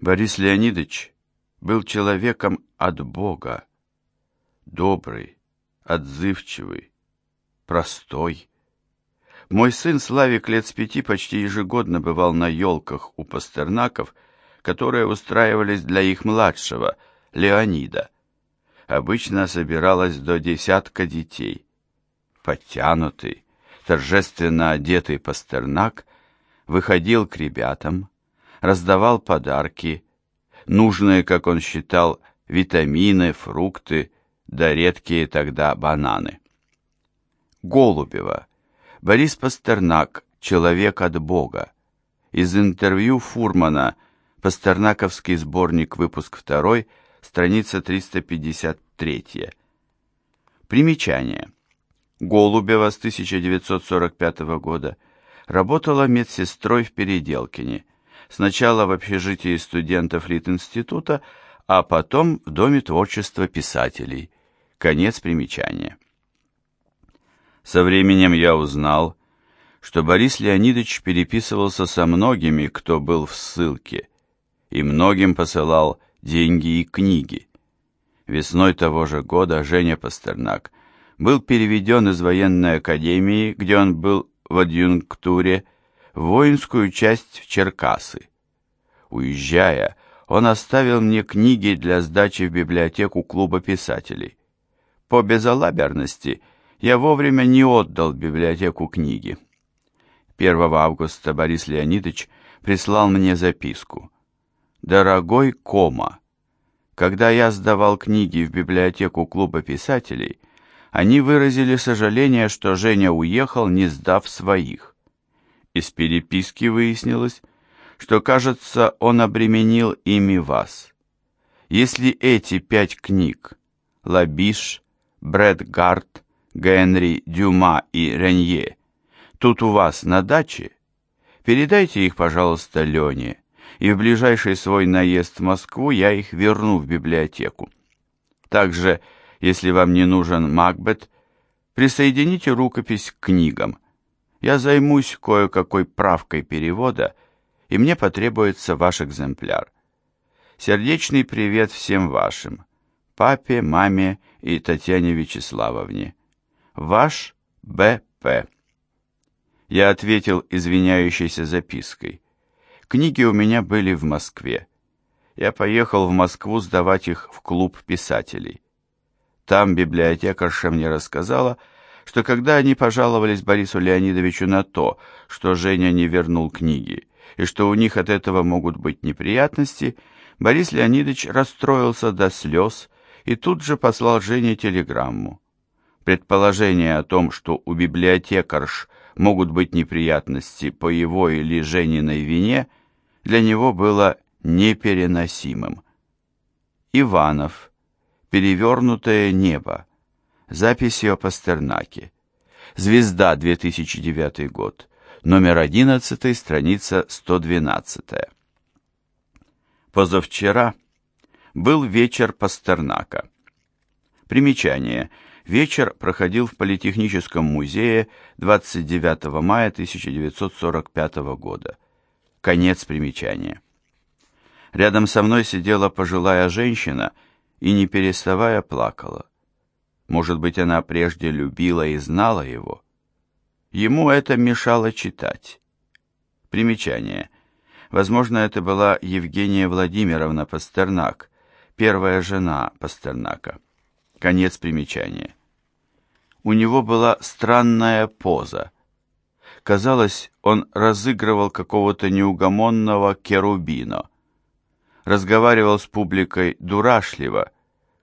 Борис Леонидович был человеком от Бога, добрый, отзывчивый, простой. Мой сын Славик лет с пяти почти ежегодно бывал на елках у пастернаков, которые устраивались для их младшего, Леонида. Обычно собиралось до десятка детей. Подтянутый, торжественно одетый пастернак выходил к ребятам, раздавал подарки, нужные, как он считал, витамины, фрукты, да редкие тогда бананы. Голубева. Борис Пастернак. Человек от Бога. Из интервью Фурмана. Пастернаковский сборник, выпуск 2, страница 353. Примечание. Голубева с 1945 года работала медсестрой в Переделкине, сначала в общежитии студентов Литинститута, а потом в Доме творчества писателей. Конец примечания. Со временем я узнал, что Борис Леонидович переписывался со многими, кто был в ссылке, и многим посылал деньги и книги. Весной того же года Женя Пастернак был переведен из военной академии, где он был в адъюнктуре, в воинскую часть в Черкасы. Уезжая, он оставил мне книги для сдачи в библиотеку клуба писателей. По безалаберности я вовремя не отдал библиотеку книги. 1 августа Борис Леонидович прислал мне записку. «Дорогой Кома, когда я сдавал книги в библиотеку клуба писателей, они выразили сожаление, что Женя уехал, не сдав своих. Из переписки выяснилось, что, кажется, он обременил ими вас. Если эти пять книг Лабиш, Брэд Гарт, Генри, Дюма и Ренье тут у вас на даче, передайте их, пожалуйста, Лене, и в ближайший свой наезд в Москву я их верну в библиотеку. Также, если вам не нужен Макбет, присоедините рукопись к книгам. Я займусь кое-какой правкой перевода, и мне потребуется ваш экземпляр. Сердечный привет всем вашим, папе, маме и Татьяне Вячеславовне. Ваш Б.П. Я ответил извиняющейся запиской. Книги у меня были в Москве. Я поехал в Москву сдавать их в клуб писателей. Там библиотекарша мне рассказала, что когда они пожаловались Борису Леонидовичу на то, что Женя не вернул книги, и что у них от этого могут быть неприятности, Борис Леонидович расстроился до слез и тут же послал Жене телеграмму. Предположение о том, что у библиотекарш могут быть неприятности по его или Жениной вине, для него было непереносимым. Иванов. Перевернутое небо. Записи о Пастернаке. Звезда, 2009 год. Номер 11, страница 112. Позавчера был вечер Пастернака. Примечание. Вечер проходил в Политехническом музее 29 мая 1945 года. Конец примечания. Рядом со мной сидела пожилая женщина и, не переставая, плакала. Может быть, она прежде любила и знала его. Ему это мешало читать. Примечание. Возможно, это была Евгения Владимировна Пастернак, первая жена Пастернака. Конец примечания. У него была странная поза. Казалось, он разыгрывал какого-то неугомонного керубино. Разговаривал с публикой дурашливо,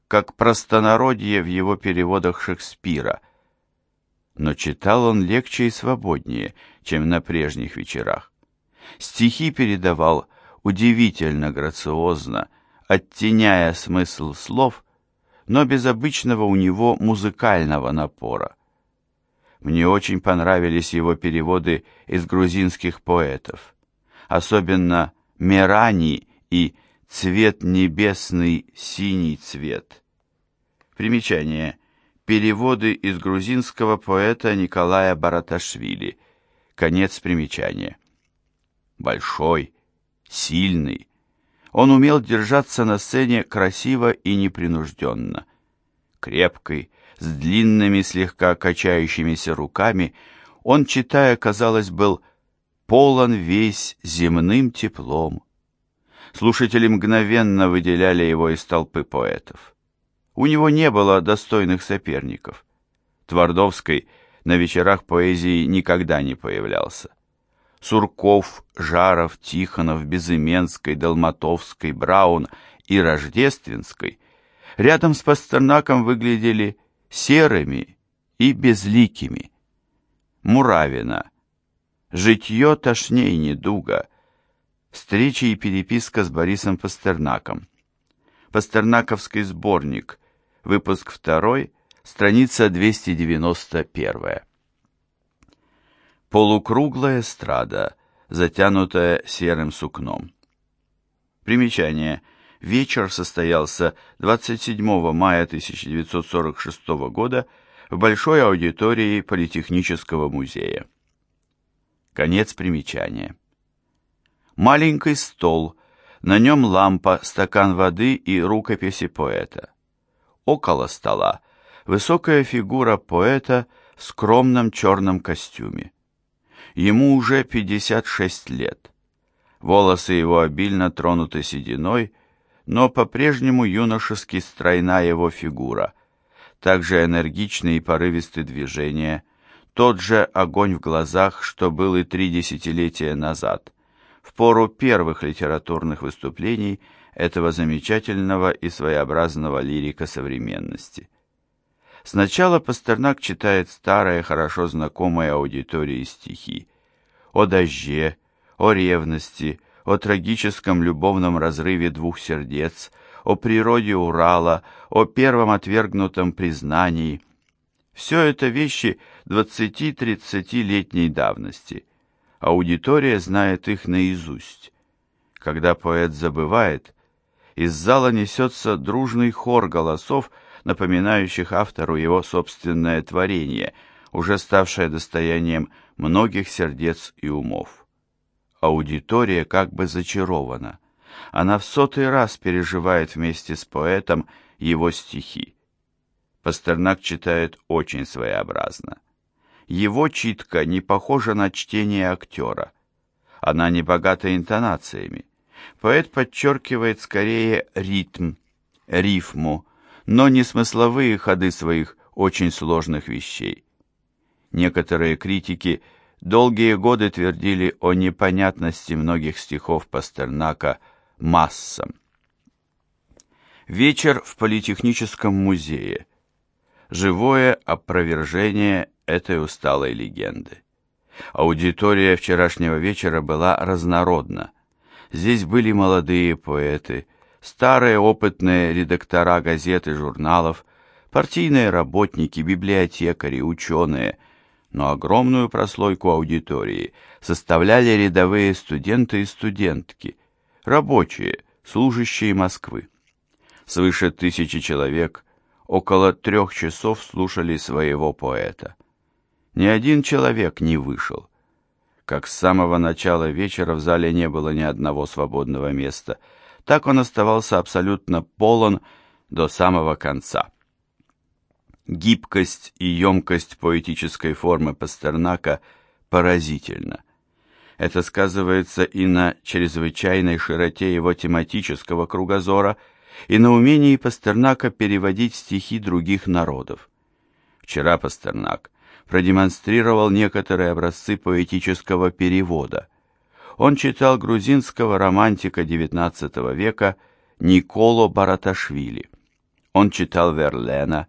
как простонародье в его переводах Шекспира. Но читал он легче и свободнее, чем на прежних вечерах. Стихи передавал удивительно грациозно, оттеняя смысл слов, но без обычного у него музыкального напора. Мне очень понравились его переводы из грузинских поэтов, особенно «Мерани» и «Цвет небесный, синий цвет». Примечание. Переводы из грузинского поэта Николая Бараташвили. Конец примечания большой, сильный. Он умел держаться на сцене красиво и непринужденно. Крепкий, с длинными слегка качающимися руками, он, читая, казалось, был полон весь земным теплом. Слушатели мгновенно выделяли его из толпы поэтов. У него не было достойных соперников. Твардовской на вечерах поэзии никогда не появлялся. Сурков, Жаров, Тихонов, Безыменской, Долматовской, Браун и Рождественской рядом с Пастернаком выглядели серыми и безликими. Муравина. Житье тошней недуга. Встречи и переписка с Борисом Пастернаком. Пастернаковский сборник. Выпуск 2, страница 291. Полукруглая эстрада, затянутая серым сукном. Примечание. Вечер состоялся 27 мая 1946 года в Большой аудитории Политехнического музея. Конец примечания. Маленький стол, на нем лампа, стакан воды и рукописи поэта. Около стола высокая фигура поэта в скромном черном костюме. Ему уже 56 лет. Волосы его обильно тронуты сединой, но по-прежнему юношески стройна его фигура, также энергичны и порывисты движения, тот же огонь в глазах, что был и три десятилетия назад, пору первых литературных выступлений этого замечательного и своеобразного лирика современности. Сначала Пастернак читает старые, хорошо знакомые аудитории стихи о дожде, о ревности, о трагическом любовном разрыве двух сердец, о природе Урала, о первом отвергнутом признании. Все это вещи 20-30-летней давности. Аудитория знает их наизусть. Когда поэт забывает, из зала несется дружный хор голосов, напоминающих автору его собственное творение, уже ставшее достоянием многих сердец и умов. Аудитория как бы зачарована. Она в сотый раз переживает вместе с поэтом его стихи. Пастернак читает очень своеобразно. Его читка не похожа на чтение актера. Она не богата интонациями. Поэт подчеркивает скорее ритм, рифму, но не смысловые ходы своих очень сложных вещей. Некоторые критики долгие годы твердили о непонятности многих стихов Пастернака массам. Вечер в Политехническом музее. Живое опровержение этой усталой легенды. Аудитория вчерашнего вечера была разнородна. Здесь были молодые поэты, старые опытные редактора газет и журналов, партийные работники, библиотекари, ученые, но огромную прослойку аудитории составляли рядовые студенты и студентки, рабочие, служащие Москвы. Свыше тысячи человек около трех часов слушали своего поэта. Ни один человек не вышел. Как с самого начала вечера в зале не было ни одного свободного места, так он оставался абсолютно полон до самого конца. Гибкость и емкость поэтической формы Пастернака поразительна. Это сказывается и на чрезвычайной широте его тематического кругозора, и на умении Пастернака переводить стихи других народов. Вчера Пастернак продемонстрировал некоторые образцы поэтического перевода. Он читал грузинского романтика XIX века Николо Бараташвили. Он читал Верлена,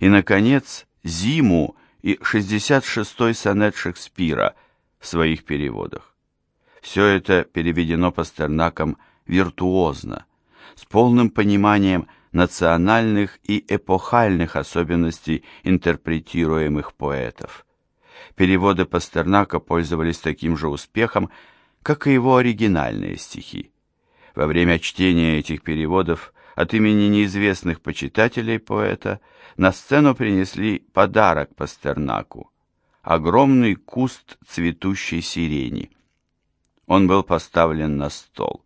и, наконец, «Зиму» и 66-й сонет Шекспира в своих переводах. Все это переведено Пастернаком виртуозно, с полным пониманием национальных и эпохальных особенностей интерпретируемых поэтов. Переводы Пастернака пользовались таким же успехом, как и его оригинальные стихи. Во время чтения этих переводов от имени неизвестных почитателей поэта на сцену принесли подарок Пастернаку – огромный куст цветущей сирени. Он был поставлен на стол.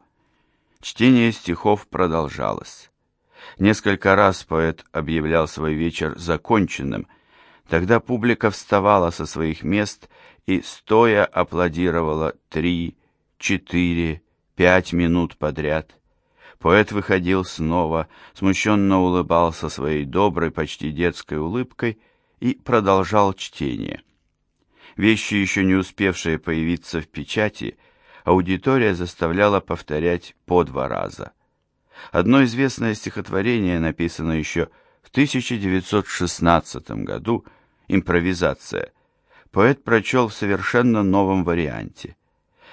Чтение стихов продолжалось. Несколько раз поэт объявлял свой вечер законченным. Тогда публика вставала со своих мест и стоя аплодировала три, четыре, пять минут подряд. Поэт выходил снова, смущенно улыбался своей доброй, почти детской улыбкой и продолжал чтение. Вещи, еще не успевшие появиться в печати, аудитория заставляла повторять по два раза. Одно известное стихотворение написано еще в 1916 году, импровизация, поэт прочел в совершенно новом варианте.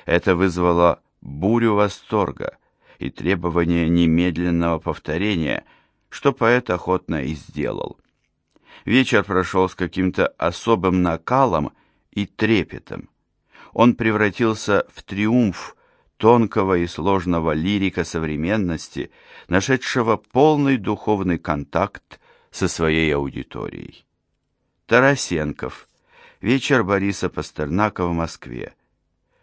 Это вызвало бурю восторга и требование немедленного повторения, что поэт охотно и сделал. Вечер прошел с каким-то особым накалом и трепетом. Он превратился в триумф тонкого и сложного лирика современности, нашедшего полный духовный контакт со своей аудиторией. Тарасенков. Вечер Бориса Пастернака в Москве.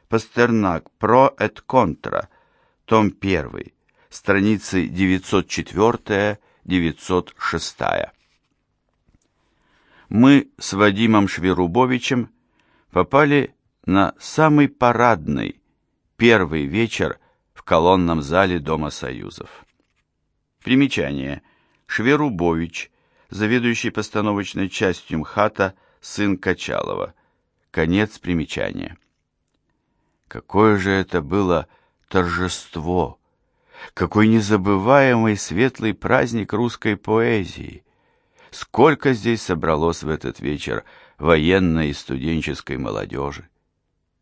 Пастернак. Про et контра. Том 1. Страницы 904-906. Мы с Вадимом Шверубовичем попали на самый парадный, первый вечер в колонном зале Дома Союзов. Примечание. Шверубович, заведующий постановочной частью МХАТа, сын Качалова. Конец примечания. Какое же это было торжество! Какой незабываемый светлый праздник русской поэзии! Сколько здесь собралось в этот вечер военной и студенческой молодежи!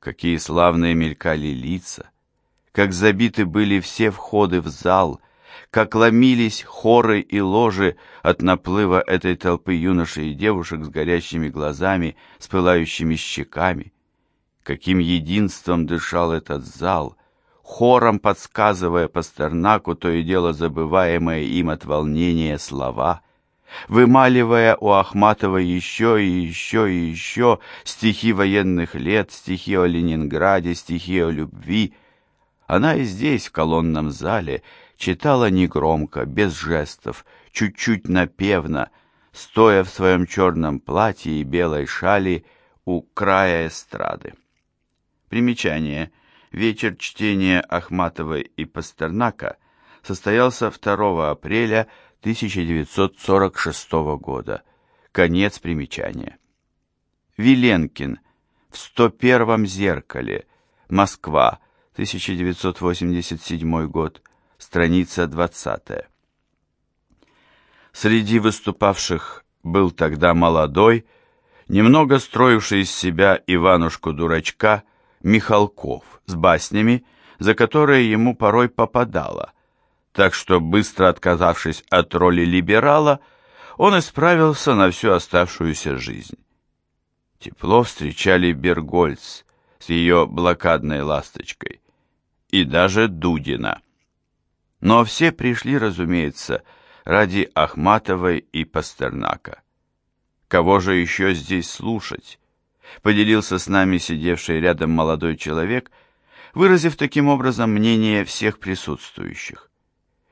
Какие славные мелькали лица, как забиты были все входы в зал, как ломились хоры и ложи от наплыва этой толпы юношей и девушек с горящими глазами, с пылающими щеками. Каким единством дышал этот зал, хором подсказывая Пастернаку то и дело забываемое им от волнения слова — вымаливая у Ахматова еще и еще и еще стихи военных лет, стихи о Ленинграде, стихи о любви. Она и здесь, в колонном зале, читала негромко, без жестов, чуть-чуть напевно, стоя в своем черном платье и белой шали у края эстрады. Примечание. Вечер чтения Ахматовой и Пастернака состоялся 2 апреля 1946 года. Конец примечания. Виленкин. В 101-м зеркале. Москва. 1987 год. Страница 20. Среди выступавших был тогда молодой, немного строивший из себя Иванушку-дурачка Михалков с баснями, за которые ему порой попадало – так что, быстро отказавшись от роли либерала, он исправился на всю оставшуюся жизнь. Тепло встречали Бергольц с ее блокадной ласточкой и даже Дудина. Но все пришли, разумеется, ради Ахматовой и Пастернака. Кого же еще здесь слушать? Поделился с нами сидевший рядом молодой человек, выразив таким образом мнение всех присутствующих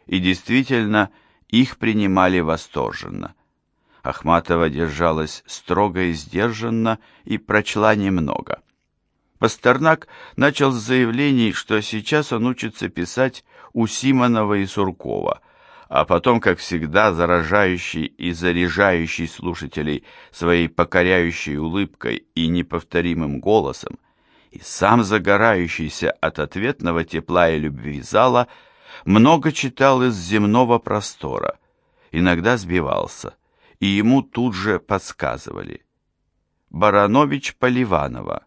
и действительно их принимали восторженно. Ахматова держалась строго и сдержанно и прочла немного. Пастернак начал с заявлений, что сейчас он учится писать у Симонова и Суркова, а потом, как всегда, заражающий и заряжающий слушателей своей покоряющей улыбкой и неповторимым голосом, и сам загорающийся от ответного тепла и любви зала – много читал из земного простора, иногда сбивался, и ему тут же подсказывали. Баранович Поливанова,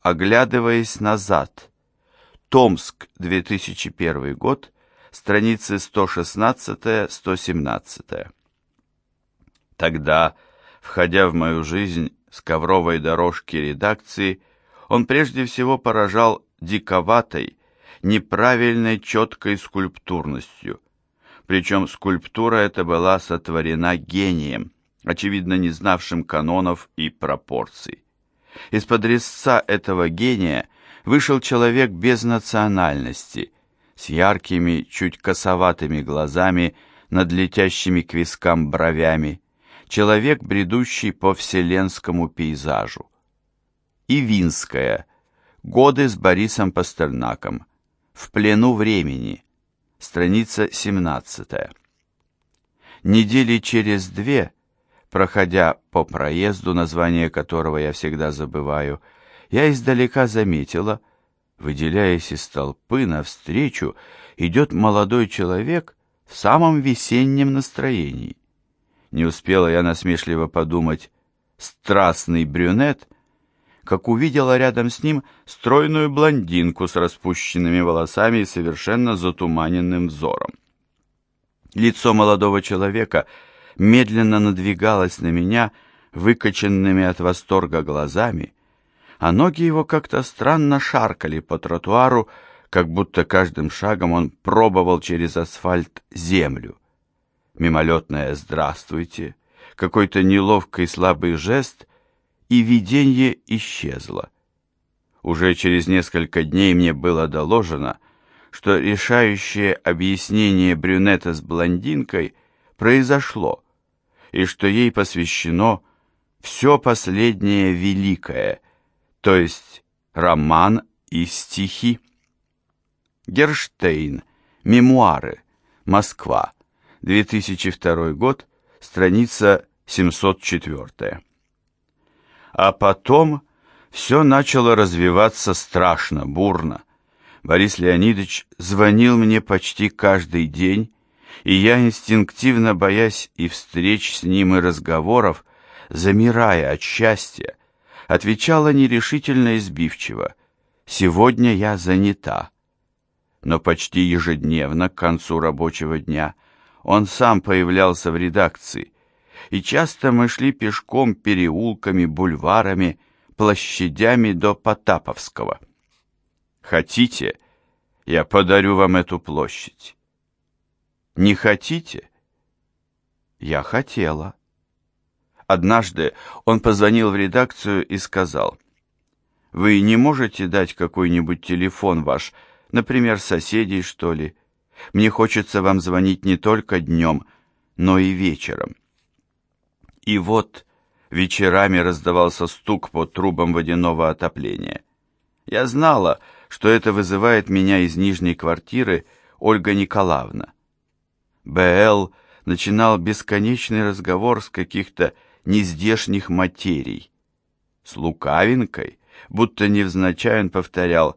оглядываясь назад, Томск, 2001 год, страницы 116-117. Тогда, входя в мою жизнь с ковровой дорожки редакции, он прежде всего поражал диковатой, неправильной четкой скульптурностью. Причем скульптура эта была сотворена гением, очевидно не знавшим канонов и пропорций. Из-под резца этого гения вышел человек без национальности, с яркими, чуть косоватыми глазами над летящими к вискам бровями, человек, бредущий по вселенскому пейзажу. И Винская, годы с Борисом Пастернаком, в плену времени, страница 17. Недели через две, проходя по проезду, название которого я всегда забываю, я издалека заметила, выделяясь из толпы навстречу, идет молодой человек в самом весеннем настроении. Не успела я насмешливо подумать «страстный брюнет», как увидела рядом с ним стройную блондинку с распущенными волосами и совершенно затуманенным взором. Лицо молодого человека медленно надвигалось на меня выкоченными от восторга глазами, а ноги его как-то странно шаркали по тротуару, как будто каждым шагом он пробовал через асфальт землю мимолетное «здравствуйте», какой-то неловкий слабый жест, и видение исчезло. Уже через несколько дней мне было доложено, что решающее объяснение брюнета с блондинкой произошло, и что ей посвящено все последнее великое, то есть роман и стихи. Герштейн. Мемуары. Москва. 2002 год, страница 704. А потом все начало развиваться страшно, бурно. Борис Леонидович звонил мне почти каждый день, и я инстинктивно, боясь и встреч с ним, и разговоров, замирая от счастья, отвечала нерешительно и сбивчиво. «Сегодня я занята». Но почти ежедневно к концу рабочего дня – он сам появлялся в редакции, и часто мы шли пешком переулками, бульварами, площадями до Потаповского. Хотите, я подарю вам эту площадь? Не хотите? Я хотела. Однажды он позвонил в редакцию и сказал, «Вы не можете дать какой-нибудь телефон ваш, например, соседей, что ли?» Мне хочется вам звонить не только днем, но и вечером. И вот вечерами раздавался стук по трубам водяного отопления. Я знала, что это вызывает меня из нижней квартиры Ольга Николаевна. Б.Л. начинал бесконечный разговор с каких-то нездешних материй. С лукавинкой, будто невзначай он повторял,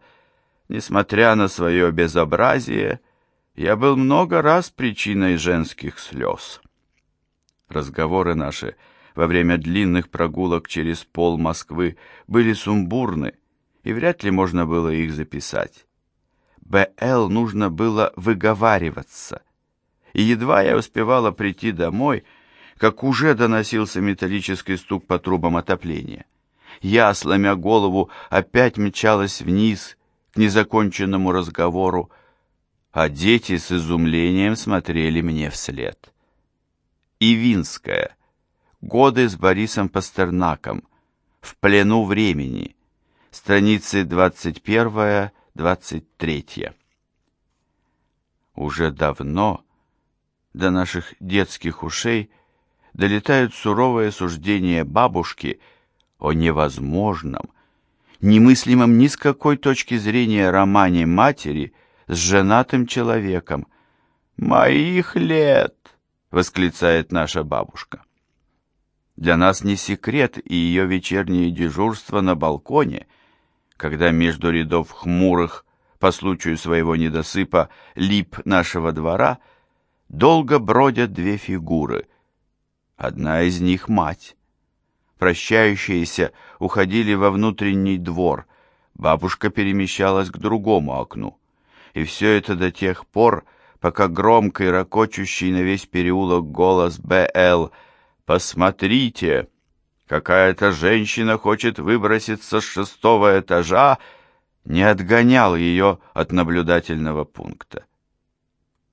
«Несмотря на свое безобразие, — я был много раз причиной женских слез. Разговоры наши во время длинных прогулок через пол Москвы были сумбурны, и вряд ли можно было их записать. Б.Л. нужно было выговариваться, и едва я успевала прийти домой, как уже доносился металлический стук по трубам отопления. Я, сломя голову, опять мчалась вниз к незаконченному разговору, а дети с изумлением смотрели мне вслед. Ивинская. Годы с Борисом Пастернаком. В плену времени. Страницы 21-23. Уже давно до наших детских ушей долетают суровые суждения бабушки о невозможном, немыслимом ни с какой точки зрения романе матери – с женатым человеком. «Моих лет!» — восклицает наша бабушка. Для нас не секрет и ее вечернее дежурство на балконе, когда между рядов хмурых по случаю своего недосыпа лип нашего двора долго бродят две фигуры. Одна из них — мать. Прощающиеся уходили во внутренний двор, бабушка перемещалась к другому окну и все это до тех пор, пока громкий, ракочущий на весь переулок голос Б.Л. «Посмотрите! Какая-то женщина хочет выброситься с шестого этажа!» не отгонял ее от наблюдательного пункта.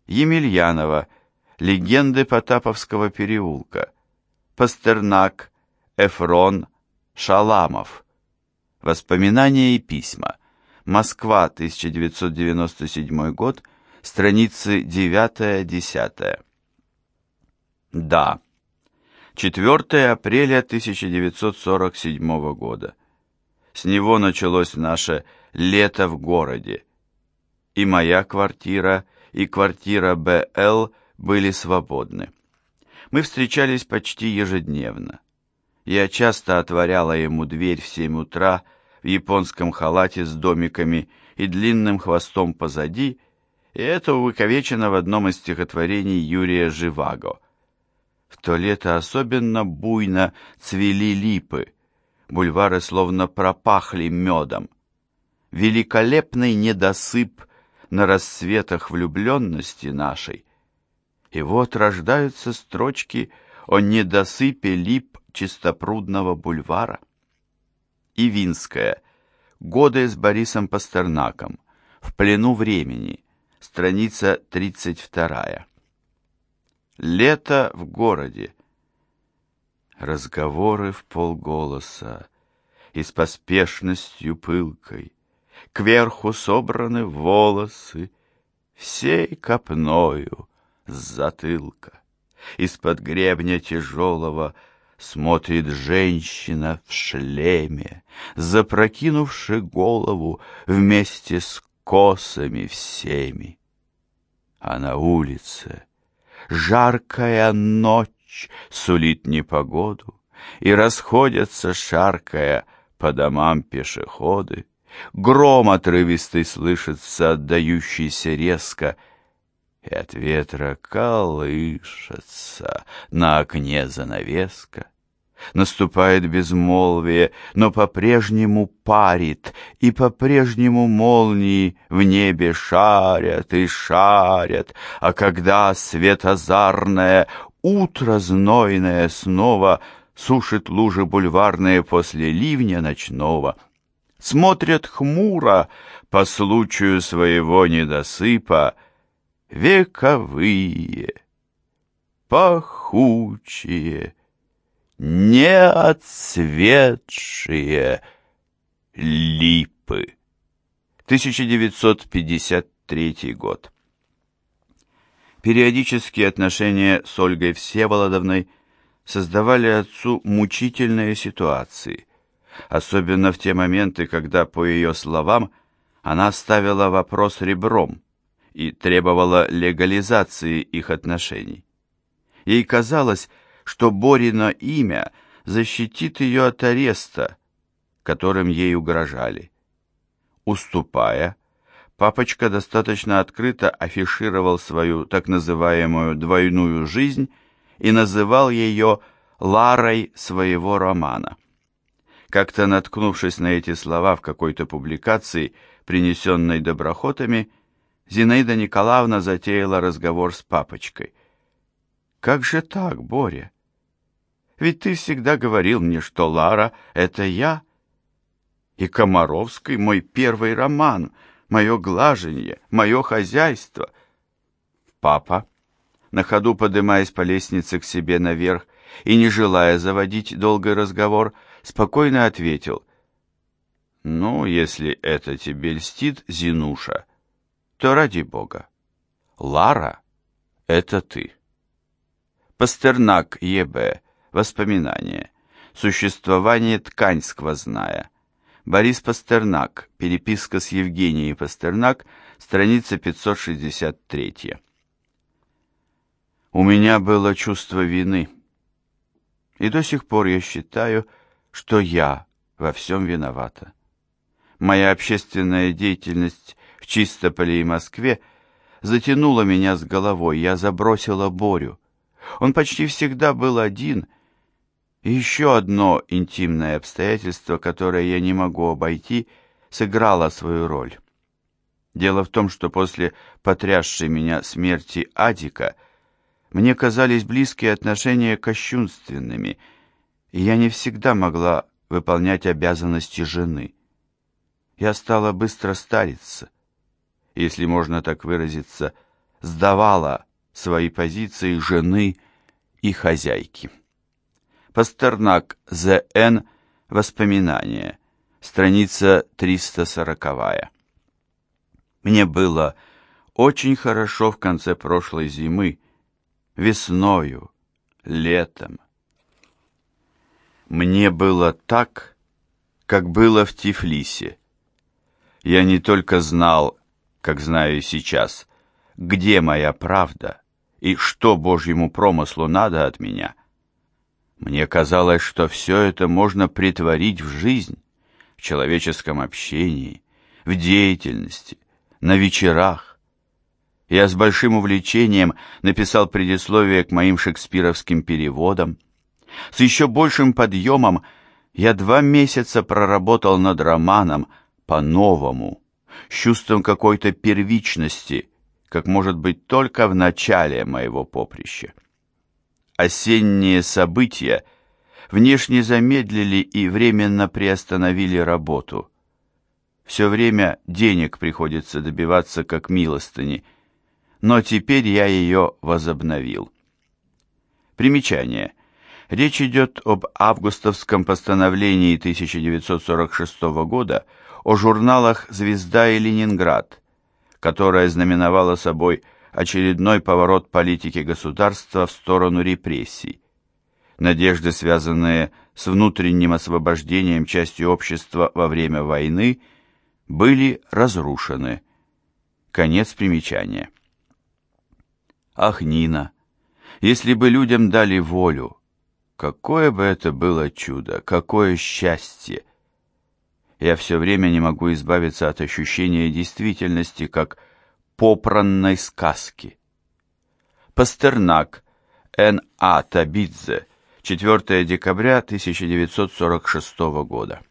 Емельянова. Легенды Потаповского переулка. Пастернак. Эфрон. Шаламов. Воспоминания и письма. Москва, 1997 год, страницы 9-10. Да. 4 апреля 1947 года. С него началось наше лето в городе. И моя квартира, и квартира БЛ были свободны. Мы встречались почти ежедневно. Я часто отворяла ему дверь в семь утра в японском халате с домиками и длинным хвостом позади, и это увековечено в одном из стихотворений Юрия Живаго. В то лето особенно буйно цвели липы, бульвары словно пропахли медом. Великолепный недосып на рассветах влюбленности нашей. И вот рождаются строчки о недосыпе лип чистопрудного бульвара. Ивинская. Годы с Борисом Пастернаком. В плену времени. Страница 32. Лето в городе. Разговоры в полголоса и с поспешностью пылкой. Кверху собраны волосы, всей копною с затылка. Из-под гребня тяжелого смотрит женщина в шлеме, запрокинувши голову вместе с косами всеми. А на улице жаркая ночь сулит непогоду, и расходятся, шаркая, по домам пешеходы. Гром отрывистый слышится, отдающийся резко, и от ветра колышется на окне занавеска. Наступает безмолвие, но по-прежнему парит, и по-прежнему молнии в небе шарят и шарят, а когда светозарное утро знойное снова сушит лужи бульварные после ливня ночного, смотрят хмуро по случаю своего недосыпа вековые, пахучие, неотцветшие липы. 1953 год. Периодические отношения с Ольгой Всеволодовной создавали отцу мучительные ситуации, особенно в те моменты, когда, по ее словам, она ставила вопрос ребром и требовала легализации их отношений. Ей казалось, что Борино имя защитит ее от ареста, которым ей угрожали. Уступая, папочка достаточно открыто афишировал свою так называемую двойную жизнь и называл ее Ларой своего романа. Как-то наткнувшись на эти слова в какой-то публикации, принесенной доброхотами, Зинаида Николаевна затеяла разговор с папочкой. «Как же так, Боря? Ведь ты всегда говорил мне, что Лара — это я. И Комаровский — мой первый роман, мое глаженье, мое хозяйство. Папа, на ходу подымаясь по лестнице к себе наверх и не желая заводить долгий разговор, спокойно ответил. «Ну, если это тебе льстит, Зинуша, то ради бога. Лара — это ты». Пастернак Е.Б. Воспоминания. Существование ткань сквозная. Борис Пастернак. Переписка с Евгенией Пастернак. Страница 563. У меня было чувство вины. И до сих пор я считаю, что я во всем виновата. Моя общественная деятельность в Чистополе и Москве затянула меня с головой. Я забросила Борю. Он почти всегда был один — и еще одно интимное обстоятельство, которое я не могу обойти, сыграло свою роль. Дело в том, что после потрясшей меня смерти Адика мне казались близкие отношения кощунственными, и я не всегда могла выполнять обязанности жены. Я стала быстро стариться, если можно так выразиться, сдавала свои позиции жены и хозяйки. Пастернак З.Н. Воспоминания. Страница 340. Мне было очень хорошо в конце прошлой зимы, весною, летом. Мне было так, как было в Тифлисе. Я не только знал, как знаю сейчас, где моя правда и что Божьему промыслу надо от меня. Мне казалось, что все это можно притворить в жизнь, в человеческом общении, в деятельности, на вечерах. Я с большим увлечением написал предисловие к моим шекспировским переводам. С еще большим подъемом я два месяца проработал над романом по-новому, с чувством какой-то первичности, как может быть только в начале моего поприща. Осенние события внешне замедлили и временно приостановили работу. Все время денег приходится добиваться как милостыни, но теперь я ее возобновил. Примечание. Речь идет об августовском постановлении 1946 года о журналах «Звезда» и «Ленинград», которое знаменовало собой очередной поворот политики государства в сторону репрессий. Надежды, связанные с внутренним освобождением части общества во время войны, были разрушены. Конец примечания. Ах, Нина, если бы людям дали волю, какое бы это было чудо, какое счастье! Я все время не могу избавиться от ощущения действительности, как попранной сказки. Пастернак, Н. А. Табидзе, 4 декабря 1946 года.